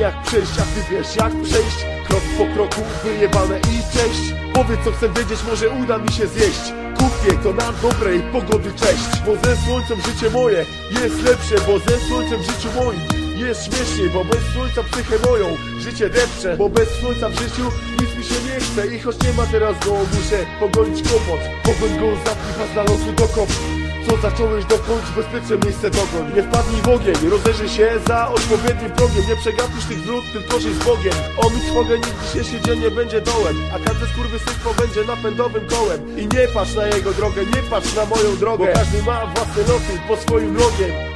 jak przejść, a ty wiesz jak przejść. Krok po kroku, wyjebane i cześć Powiedz co chcę wiedzieć, może uda mi się zjeść. Kupię to na dobrej pogody, cześć. Bo ze słońcem życie moje jest lepsze Bo ze słońcem w życiu moim jest śmieszniej Bo bez słońca psychę moją życie depcze. Bo bez słońca w życiu nic mi się nie chce I choć nie ma teraz go, muszę pogonić kłopot. Pogoń go zapnij was na losu dokop co zacząłeś dokończ, bezpieczne miejsce dogoń Nie wpadnij w ogień, rozejrzyj się za odpowiednim progiem. Nie przegapisz tych wrót, tylko żyj z Bogiem. Omyć mogę, nikt dzisiejszy dzień nie będzie dołem. A każde skurwysyństwo będzie napędowym kołem. I nie patrz na jego drogę, nie patrz na moją drogę. Bo każdy ma własne losy pod swoim logiem